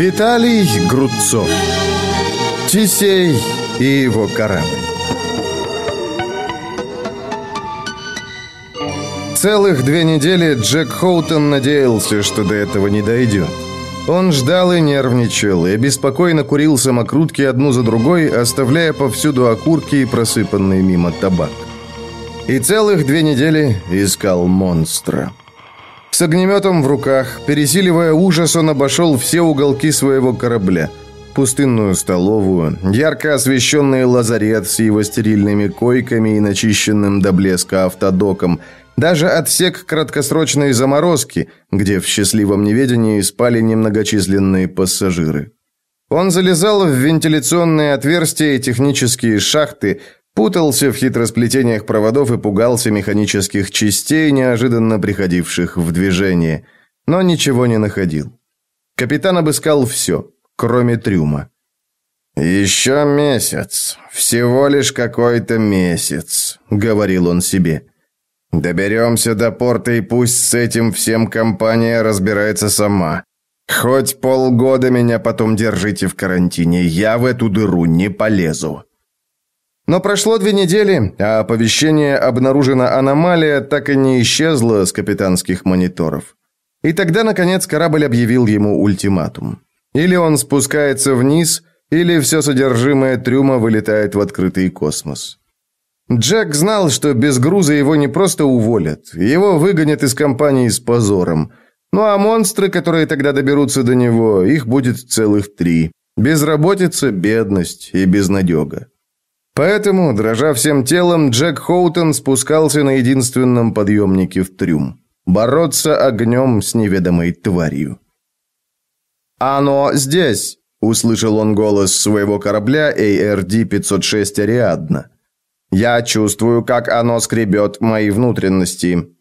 Виталий Грудцов Тисей и его корабль Целых две недели Джек Хоутон надеялся, что до этого не дойдет. Он ждал и нервничал, и беспокойно курил самокрутки одну за другой, оставляя повсюду окурки и просыпанный мимо табак. И целых две недели искал монстра. С огнеметом в руках, пересиливая ужас, он обошел все уголки своего корабля. Пустынную столовую, ярко освещенный лазарет с его стерильными койками и начищенным до блеска автодоком, даже отсек краткосрочной заморозки, где в счастливом неведении спали немногочисленные пассажиры. Он залезал в вентиляционные отверстия и технические шахты, Путался в хитросплетениях проводов и пугался механических частей, неожиданно приходивших в движение, но ничего не находил. Капитан обыскал все, кроме трюма. «Еще месяц, всего лишь какой-то месяц», — говорил он себе. «Доберемся до порта, и пусть с этим всем компания разбирается сама. Хоть полгода меня потом держите в карантине, я в эту дыру не полезу». Но прошло две недели, а оповещение «Обнаружена аномалия» так и не исчезло с капитанских мониторов. И тогда, наконец, корабль объявил ему ультиматум. Или он спускается вниз, или все содержимое трюма вылетает в открытый космос. Джек знал, что без груза его не просто уволят, его выгонят из компании с позором. Ну а монстры, которые тогда доберутся до него, их будет целых три. Безработица, бедность и безнадега. Поэтому, дрожа всем телом, Джек Хоутон спускался на единственном подъемнике в трюм. Бороться огнем с неведомой тварью. «Оно здесь!» – услышал он голос своего корабля ARD-506 «Ариадна». «Я чувствую, как оно скребет мои внутренности.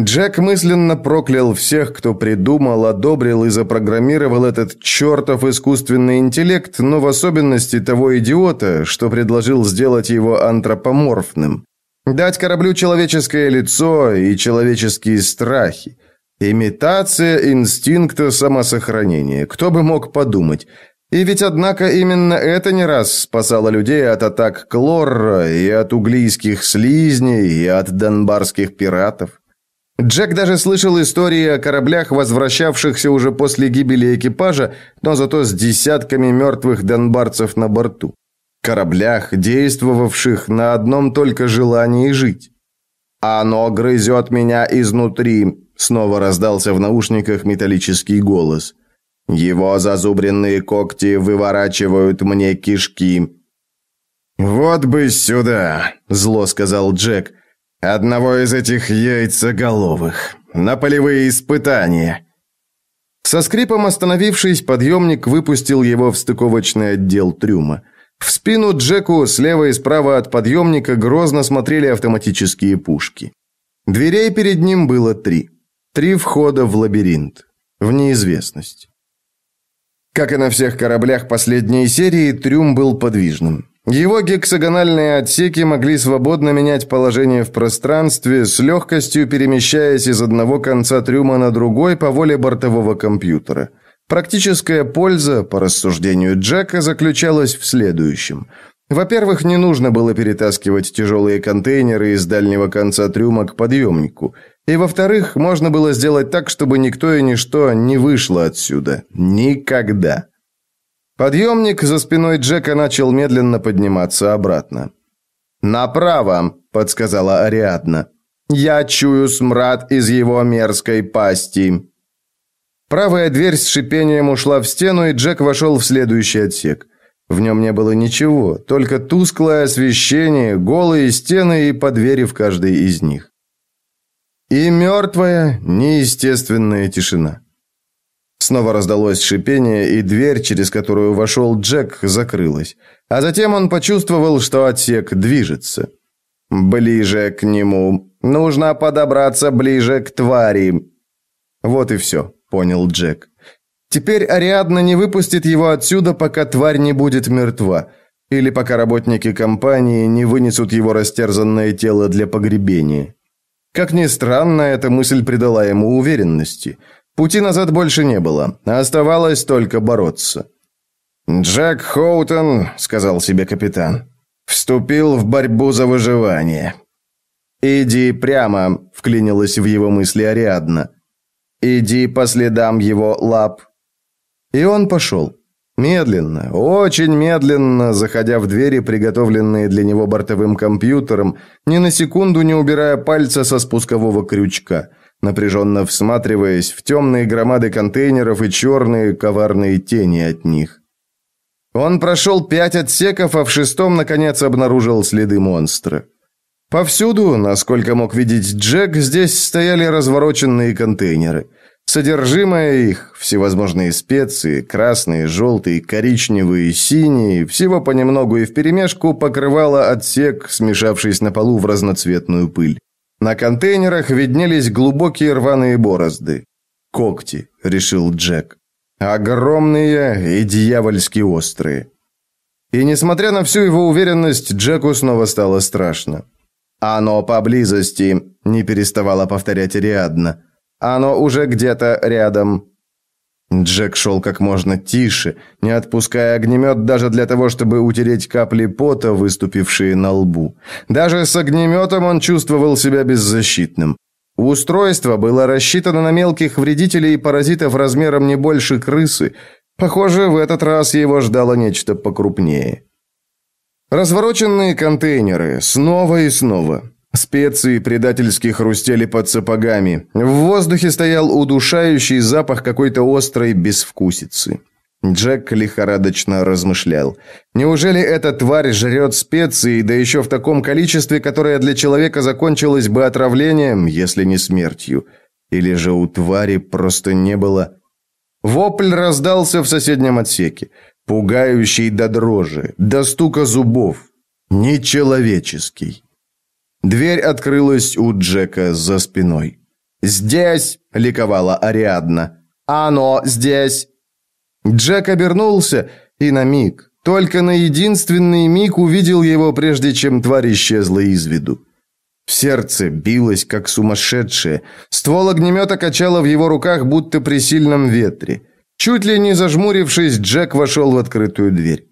Джек мысленно проклял всех, кто придумал, одобрил и запрограммировал этот чертов искусственный интеллект, но в особенности того идиота, что предложил сделать его антропоморфным. Дать кораблю человеческое лицо и человеческие страхи. Имитация инстинкта самосохранения. Кто бы мог подумать? И ведь, однако, именно это не раз спасало людей от атак Клорра и от углийских слизней и от донбарских пиратов. Джек даже слышал истории о кораблях, возвращавшихся уже после гибели экипажа, но зато с десятками мертвых донбарцев на борту. Кораблях, действовавших на одном только желании жить. «Оно грызет меня изнутри», — снова раздался в наушниках металлический голос. «Его зазубренные когти выворачивают мне кишки». «Вот бы сюда», — зло сказал Джек, — Одного из этих яйцеголовых. На полевые испытания. Со скрипом остановившись, подъемник выпустил его в стыковочный отдел трюма. В спину Джеку слева и справа от подъемника грозно смотрели автоматические пушки. Дверей перед ним было три. Три входа в лабиринт. В неизвестность. Как и на всех кораблях последней серии, трюм был подвижным. Его гексагональные отсеки могли свободно менять положение в пространстве, с легкостью перемещаясь из одного конца трюма на другой по воле бортового компьютера. Практическая польза, по рассуждению Джека, заключалась в следующем. Во-первых, не нужно было перетаскивать тяжелые контейнеры из дальнего конца трюма к подъемнику. И во-вторых, можно было сделать так, чтобы никто и ничто не вышло отсюда. Никогда. Подъемник за спиной Джека начал медленно подниматься обратно. «Направо», — подсказала Ариадна. «Я чую смрад из его мерзкой пасти». Правая дверь с шипением ушла в стену, и Джек вошел в следующий отсек. В нем не было ничего, только тусклое освещение, голые стены и по двери в каждой из них. И мертвая, неестественная тишина. Снова раздалось шипение, и дверь, через которую вошел Джек, закрылась. А затем он почувствовал, что отсек движется. «Ближе к нему. Нужно подобраться ближе к твари». Вот и все, понял Джек. Теперь Ариадна не выпустит его отсюда, пока тварь не будет мертва. Или пока работники компании не вынесут его растерзанное тело для погребения. Как ни странно, эта мысль придала ему уверенности – Пути назад больше не было, оставалось только бороться. «Джек Хоутон», — сказал себе капитан, — «вступил в борьбу за выживание». «Иди прямо», — вклинилась в его мысли Ариадна. «Иди по следам его лап». И он пошел. Медленно, очень медленно, заходя в двери, приготовленные для него бортовым компьютером, ни на секунду не убирая пальца со спускового крючка, напряженно всматриваясь в темные громады контейнеров и черные коварные тени от них. Он прошел пять отсеков, а в шестом, наконец, обнаружил следы монстра. Повсюду, насколько мог видеть Джек, здесь стояли развороченные контейнеры – Содержимое их, всевозможные специи, красные, желтые, коричневые, синие, всего понемногу и вперемешку покрывало отсек, смешавшись на полу в разноцветную пыль. На контейнерах виднелись глубокие рваные борозды. «Когти», — решил Джек. «Огромные и дьявольски острые». И несмотря на всю его уверенность, Джеку снова стало страшно. «Оно поблизости», — не переставала повторять Ариадна. Оно уже где-то рядом». Джек шел как можно тише, не отпуская огнемет даже для того, чтобы утереть капли пота, выступившие на лбу. Даже с огнеметом он чувствовал себя беззащитным. Устройство было рассчитано на мелких вредителей и паразитов размером не больше крысы. Похоже, в этот раз его ждало нечто покрупнее. Развороченные контейнеры, снова и снова. Специи предательски хрустели под сапогами. В воздухе стоял удушающий запах какой-то острой безвкусицы. Джек лихорадочно размышлял. Неужели эта тварь жрет специи, да еще в таком количестве, которое для человека закончилось бы отравлением, если не смертью? Или же у твари просто не было... Вопль раздался в соседнем отсеке, пугающий до дрожи, до стука зубов. Нечеловеческий. Дверь открылась у Джека за спиной. «Здесь!» – ликовала Ариадна. «Оно здесь!» Джек обернулся и на миг, только на единственный миг увидел его, прежде чем тварь исчезла из виду. Сердце билось, как сумасшедшее. Ствол огнемета качало в его руках, будто при сильном ветре. Чуть ли не зажмурившись, Джек вошел в открытую дверь.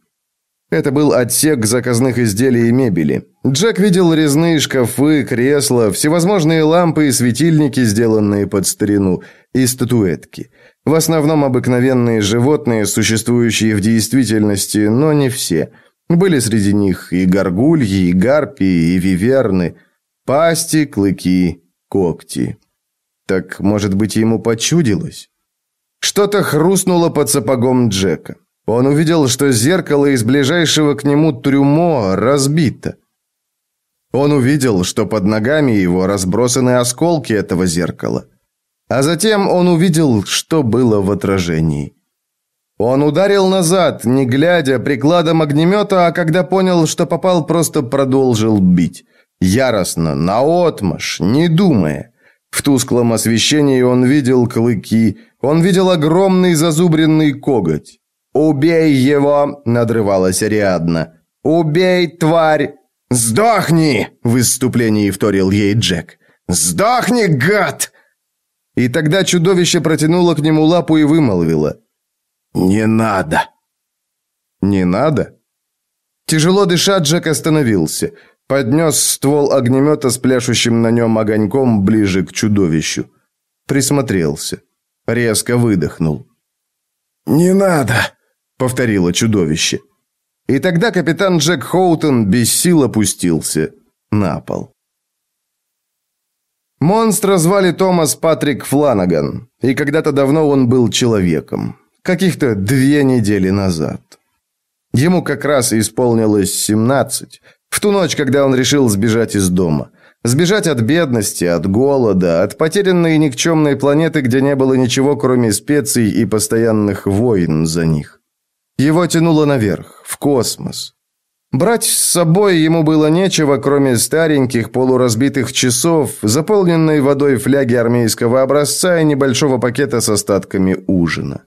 Это был отсек заказных изделий и мебели. Джек видел резные шкафы, кресла, всевозможные лампы и светильники, сделанные под старину, и статуэтки. В основном обыкновенные животные, существующие в действительности, но не все. Были среди них и горгульи, и гарпии, и виверны, пасти, клыки, когти. Так, может быть, ему почудилось? Что-то хрустнуло под сапогом Джека. Он увидел, что зеркало из ближайшего к нему трюмо разбито. Он увидел, что под ногами его разбросаны осколки этого зеркала. А затем он увидел, что было в отражении. Он ударил назад, не глядя, прикладом огнемета, а когда понял, что попал, просто продолжил бить. Яростно, наотмашь, не думая. В тусклом освещении он видел клыки, он видел огромный зазубренный коготь. «Убей его!» – надрывалась Ариадна. «Убей, тварь!» «Сдохни!» – в выступлении вторил ей Джек. «Сдохни, гад!» И тогда чудовище протянуло к нему лапу и вымолвило. «Не надо!» «Не надо?» Тяжело дыша, Джек остановился. Поднес ствол огнемета с пляшущим на нем огоньком ближе к чудовищу. Присмотрелся. Резко выдохнул. «Не надо!» Повторило чудовище. И тогда капитан Джек Хоутон без сил опустился на пол. Монстра звали Томас Патрик Фланаган, и когда-то давно он был человеком, каких-то две недели назад. Ему как раз исполнилось 17, в ту ночь, когда он решил сбежать из дома. Сбежать от бедности, от голода, от потерянной никчемной планеты, где не было ничего, кроме специй и постоянных войн за них. Его тянуло наверх, в космос. Брать с собой ему было нечего, кроме стареньких полуразбитых часов, заполненной водой фляги армейского образца и небольшого пакета с остатками ужина.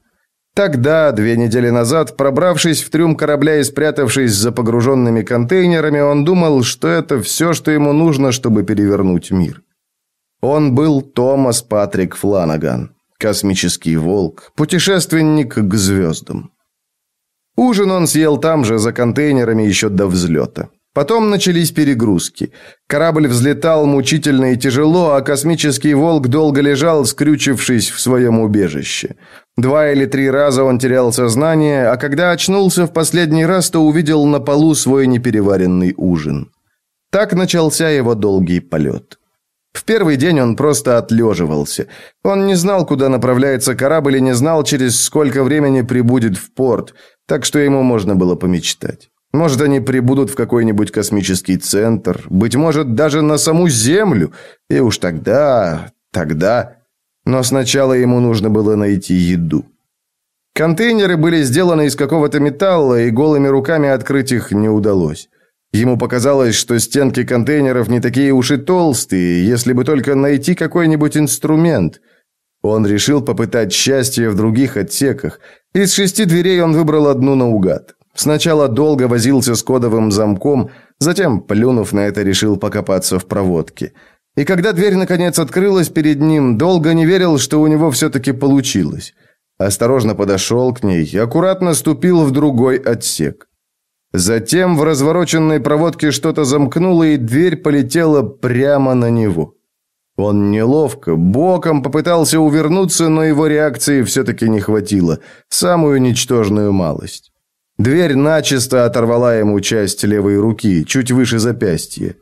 Тогда, две недели назад, пробравшись в трюм корабля и спрятавшись за погруженными контейнерами, он думал, что это все, что ему нужно, чтобы перевернуть мир. Он был Томас Патрик Фланаган. Космический волк, путешественник к звездам. Ужин он съел там же, за контейнерами, еще до взлета. Потом начались перегрузки. Корабль взлетал мучительно и тяжело, а космический волк долго лежал, скрючившись в своем убежище. Два или три раза он терял сознание, а когда очнулся в последний раз, то увидел на полу свой непереваренный ужин. Так начался его долгий полет. В первый день он просто отлеживался. Он не знал, куда направляется корабль и не знал, через сколько времени прибудет в порт, так что ему можно было помечтать. Может, они прибудут в какой-нибудь космический центр, быть может, даже на саму Землю, и уж тогда, тогда... Но сначала ему нужно было найти еду. Контейнеры были сделаны из какого-то металла, и голыми руками открыть их не удалось. Ему показалось, что стенки контейнеров не такие уж и толстые, если бы только найти какой-нибудь инструмент. Он решил попытать счастье в других отсеках. Из шести дверей он выбрал одну наугад. Сначала долго возился с кодовым замком, затем, плюнув на это, решил покопаться в проводке. И когда дверь наконец открылась перед ним, долго не верил, что у него все-таки получилось. Осторожно подошел к ней и аккуратно ступил в другой отсек. Затем в развороченной проводке что-то замкнуло, и дверь полетела прямо на него. Он неловко, боком попытался увернуться, но его реакции все-таки не хватило. Самую ничтожную малость. Дверь начисто оторвала ему часть левой руки, чуть выше запястья.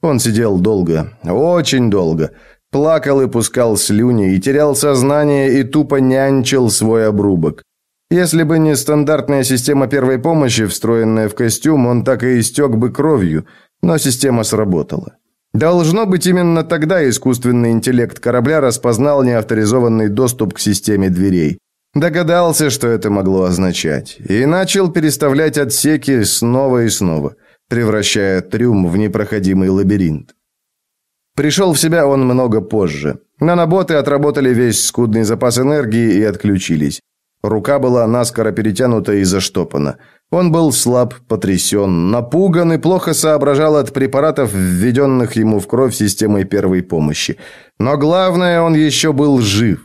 Он сидел долго, очень долго. Плакал и пускал слюни, и терял сознание, и тупо нянчил свой обрубок. Если бы не стандартная система первой помощи, встроенная в костюм, он так и истек бы кровью, но система сработала. Должно быть, именно тогда искусственный интеллект корабля распознал неавторизованный доступ к системе дверей. Догадался, что это могло означать, и начал переставлять отсеки снова и снова, превращая трюм в непроходимый лабиринт. Пришел в себя он много позже. Наноботы отработали весь скудный запас энергии и отключились. Рука была наскоро перетянута и заштопана. Он был слаб, потрясен, напуган и плохо соображал от препаратов, введенных ему в кровь системой первой помощи. Но главное, он еще был жив.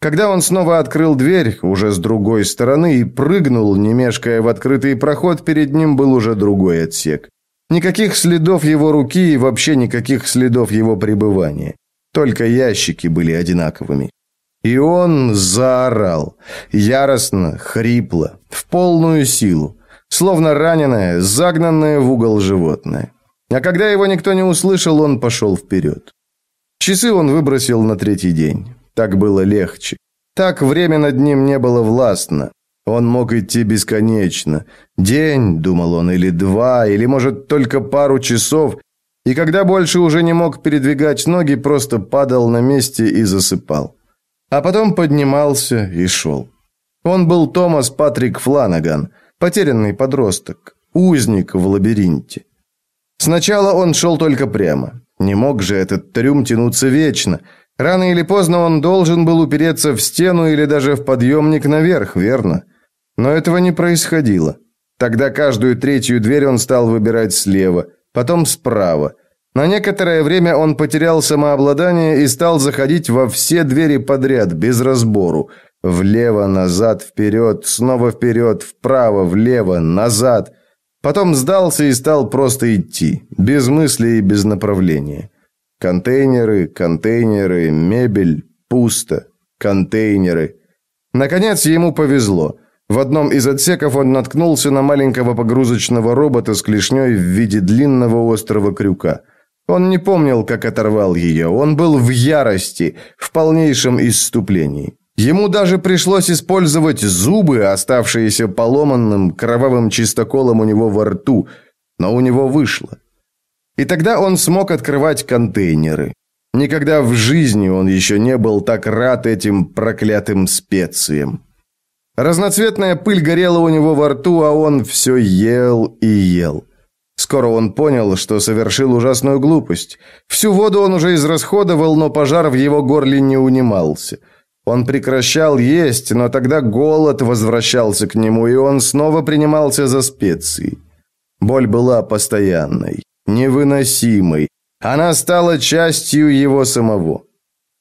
Когда он снова открыл дверь, уже с другой стороны, и прыгнул, не мешкая в открытый проход, перед ним был уже другой отсек. Никаких следов его руки и вообще никаких следов его пребывания. Только ящики были одинаковыми. И он заорал. Яростно, хрипло, в полную силу. Словно раненое, загнанное в угол животное. А когда его никто не услышал, он пошел вперед. Часы он выбросил на третий день. Так было легче. Так время над ним не было властно. Он мог идти бесконечно. День, думал он, или два, или, может, только пару часов. И когда больше уже не мог передвигать ноги, просто падал на месте и засыпал. А потом поднимался и шел. Он был Томас Патрик Фланаган, потерянный подросток, узник в лабиринте. Сначала он шел только прямо. Не мог же этот трюм тянуться вечно – Рано или поздно он должен был упереться в стену или даже в подъемник наверх, верно? Но этого не происходило. Тогда каждую третью дверь он стал выбирать слева, потом справа. На некоторое время он потерял самообладание и стал заходить во все двери подряд, без разбору. Влево, назад, вперед, снова вперед, вправо, влево, назад. Потом сдался и стал просто идти, без мысли и без направления. Контейнеры, контейнеры, мебель, пусто. Контейнеры. Наконец ему повезло. В одном из отсеков он наткнулся на маленького погрузочного робота с клешней в виде длинного острого крюка. Он не помнил, как оторвал ее. Он был в ярости, в полнейшем исступлении. Ему даже пришлось использовать зубы, оставшиеся поломанным кровавым чистоколом у него во рту, но у него вышло. И тогда он смог открывать контейнеры. Никогда в жизни он еще не был так рад этим проклятым специям. Разноцветная пыль горела у него во рту, а он все ел и ел. Скоро он понял, что совершил ужасную глупость. Всю воду он уже израсходовал, но пожар в его горле не унимался. Он прекращал есть, но тогда голод возвращался к нему, и он снова принимался за специи. Боль была постоянной невыносимой. Она стала частью его самого.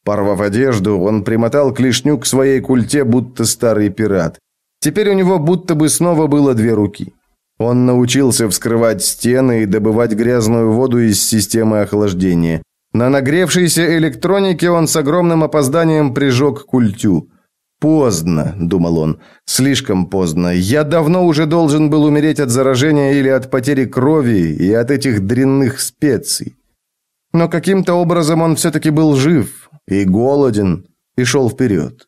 Порвав одежду, он примотал клешню к своей культе, будто старый пират. Теперь у него будто бы снова было две руки. Он научился вскрывать стены и добывать грязную воду из системы охлаждения. На нагревшейся электронике он с огромным опозданием прижег культю. «Поздно», — думал он, — «слишком поздно. Я давно уже должен был умереть от заражения или от потери крови и от этих дрянных специй». Но каким-то образом он все-таки был жив и голоден, и шел вперед.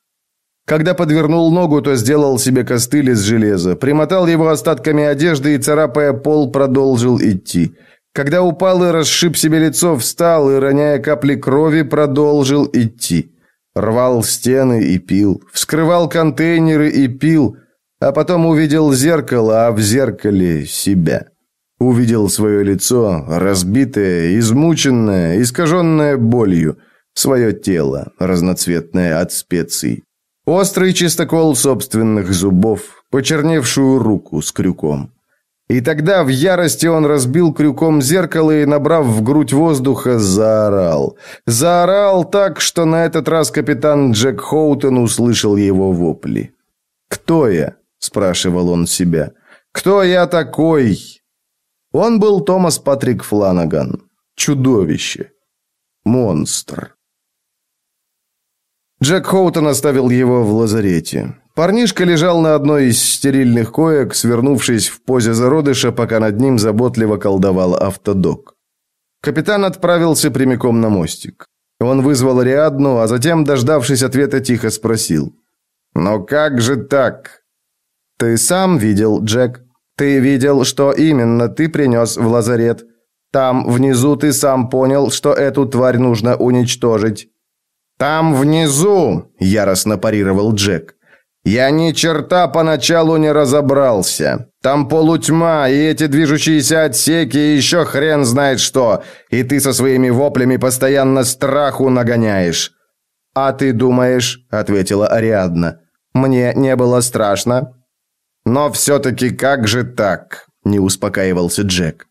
Когда подвернул ногу, то сделал себе костыль из железа, примотал его остатками одежды и, царапая пол, продолжил идти. Когда упал и расшиб себе лицо, встал и, роняя капли крови, продолжил идти. Рвал стены и пил, вскрывал контейнеры и пил, а потом увидел зеркало, а в зеркале себя. Увидел свое лицо, разбитое, измученное, искаженное болью, свое тело, разноцветное от специй. Острый чистокол собственных зубов, почерневшую руку с крюком. И тогда в ярости он разбил крюком зеркало и, набрав в грудь воздуха, заорал. Заорал так, что на этот раз капитан Джек Хоутон услышал его вопли. «Кто я?» – спрашивал он себя. «Кто я такой?» Он был Томас Патрик Фланаган. Чудовище. Монстр. Джек Хоутон оставил его в лазарете. Парнишка лежал на одной из стерильных коек, свернувшись в позе зародыша, пока над ним заботливо колдовал автодок. Капитан отправился прямиком на мостик. Он вызвал Ариадну, а затем, дождавшись ответа, тихо спросил. «Но как же так?» «Ты сам видел, Джек. Ты видел, что именно ты принес в лазарет. Там, внизу, ты сам понял, что эту тварь нужно уничтожить». «Там, внизу!» – яростно парировал Джек. Я ни черта поначалу не разобрался. Там полутьма, и эти движущиеся отсеки, и еще хрен знает что. И ты со своими воплями постоянно страху нагоняешь». «А ты думаешь», — ответила Ариадна, — «мне не было страшно?» «Но все-таки как же так?» — не успокаивался Джек.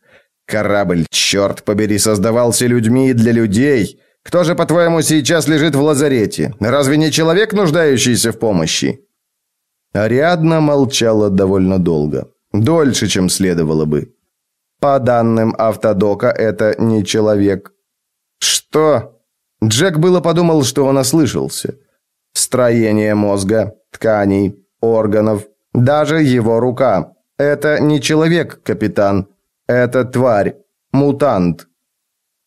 «Корабль, черт побери, создавался людьми и для людей. Кто же, по-твоему, сейчас лежит в лазарете? Разве не человек, нуждающийся в помощи?» Ариадна молчала довольно долго. Дольше, чем следовало бы. По данным автодока, это не человек. Что? Джек было подумал, что он ослышался. Строение мозга, тканей, органов, даже его рука. Это не человек, капитан. Это тварь, мутант.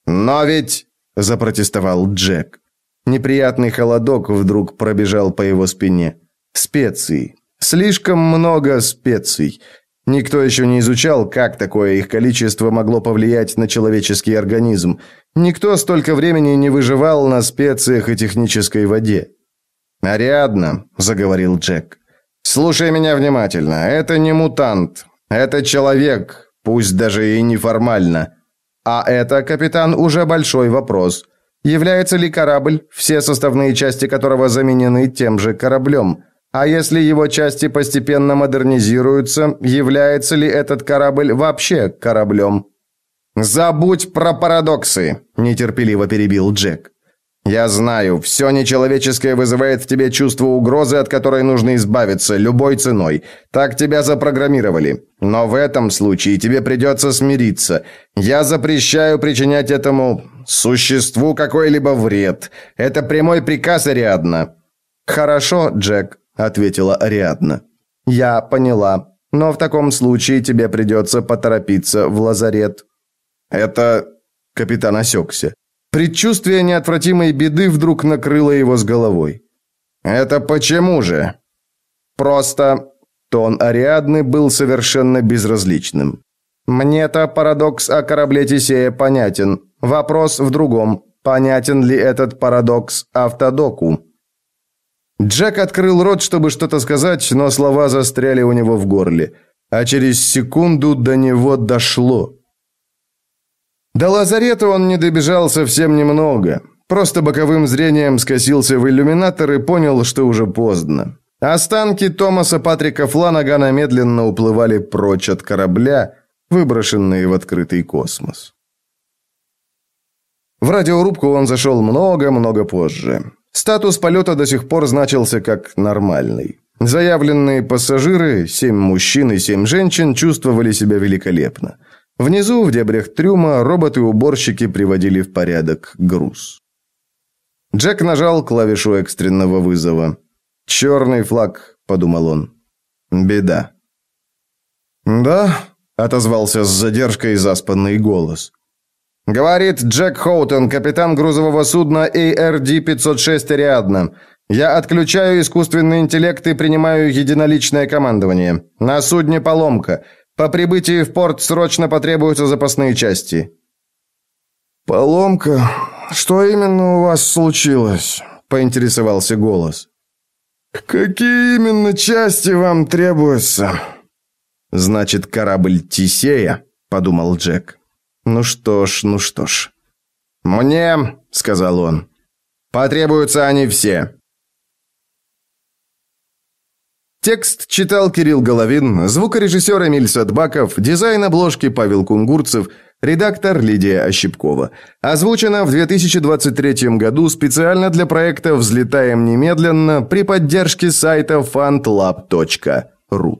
Но ведь, запротестовал Джек. Неприятный холодок вдруг пробежал по его спине. Специи. Слишком много специй. Никто еще не изучал, как такое их количество могло повлиять на человеческий организм. Никто столько времени не выживал на специях и технической воде. «Ариадна», — заговорил Джек, — «слушай меня внимательно. Это не мутант. Это человек, пусть даже и неформально. А это, капитан, уже большой вопрос. Является ли корабль, все составные части которого заменены тем же кораблем?» А если его части постепенно модернизируются, является ли этот корабль вообще кораблем? «Забудь про парадоксы», – нетерпеливо перебил Джек. «Я знаю, все нечеловеческое вызывает в тебе чувство угрозы, от которой нужно избавиться любой ценой. Так тебя запрограммировали. Но в этом случае тебе придется смириться. Я запрещаю причинять этому существу какой-либо вред. Это прямой приказ, Ариадна». «Хорошо, Джек», ответила Ариадна. Я поняла. Но в таком случае тебе придется поторопиться в лазарет. Это капитан осекся. Предчувствие неотвратимой беды вдруг накрыло его с головой. Это почему же? Просто тон Ариадны был совершенно безразличным. Мне-то парадокс о корабле Тисея понятен. Вопрос в другом. Понятен ли этот парадокс автодоку? Джек открыл рот, чтобы что-то сказать, но слова застряли у него в горле. А через секунду до него дошло. До лазарета он не добежал совсем немного. Просто боковым зрением скосился в иллюминатор и понял, что уже поздно. Останки Томаса Патрика Фланагана медленно уплывали прочь от корабля, выброшенные в открытый космос. В радиорубку он зашел много-много позже. Статус полета до сих пор значился как нормальный. Заявленные пассажиры, семь мужчин и семь женщин, чувствовали себя великолепно. Внизу, в дебрях трюма, роботы-уборщики приводили в порядок груз. Джек нажал клавишу экстренного вызова. «Черный флаг», — подумал он. «Беда». «Да?» — отозвался с задержкой заспанный голос. «Говорит Джек Хоутон, капитан грузового судна ARD-506 «Ариадна». Я отключаю искусственный интеллект и принимаю единоличное командование. На судне поломка. По прибытии в порт срочно потребуются запасные части». «Поломка? Что именно у вас случилось?» – поинтересовался голос. «Какие именно части вам требуются?» «Значит, корабль Тисея», – подумал Джек. «Ну что ж, ну что ж». «Мне», – сказал он, – «потребуются они все». Текст читал Кирилл Головин, звукорежиссер Эмиль Садбаков, дизайн обложки Павел Кунгурцев, редактор Лидия Ощепкова. Озвучено в 2023 году специально для проекта «Взлетаем немедленно» при поддержке сайта fantlab.ru.